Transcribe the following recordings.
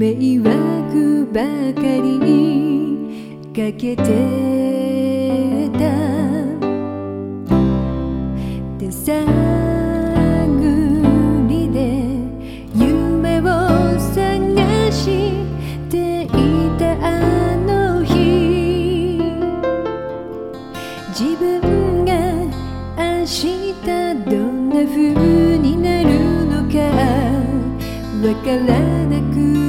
迷惑ばかりかけてた。手探りで夢を探していたあの日。自分が明日どんな風になるのかわからなく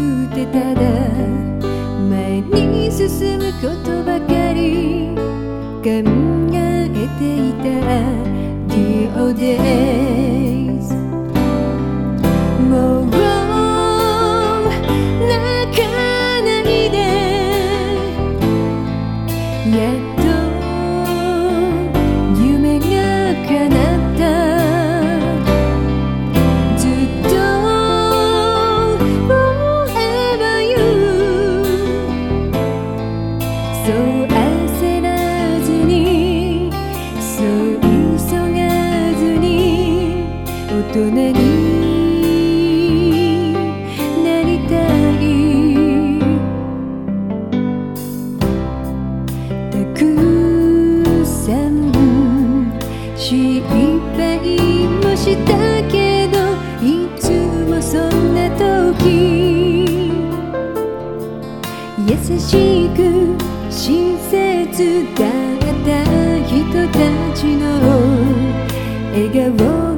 前に進む言葉大人になりたい。たくさん失敗もしたけどいつもそんな時優しく親切だった人たちの笑顔。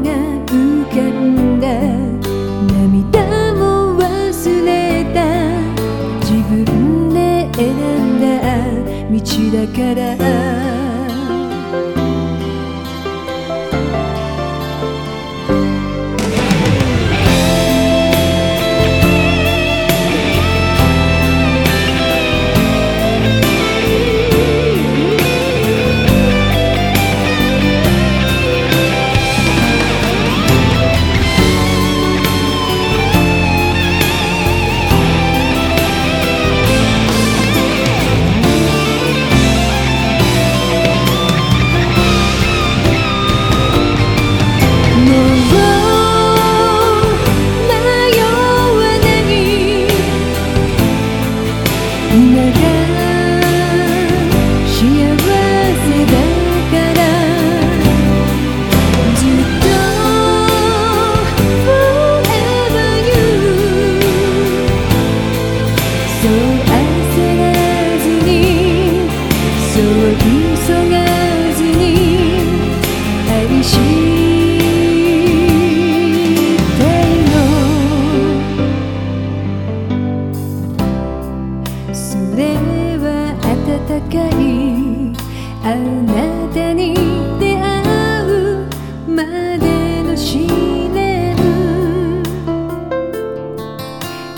だから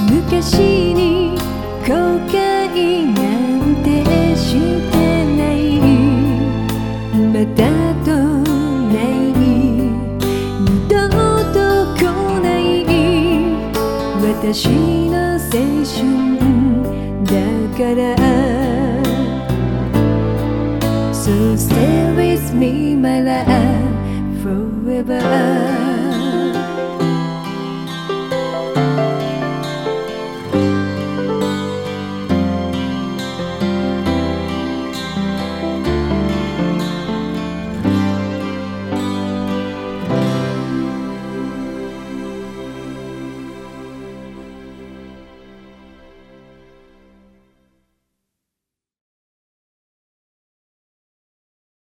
昔に後悔なんてしてないまたとない二度と来ない私の青春だから So stay with me my love forever